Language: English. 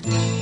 Bye.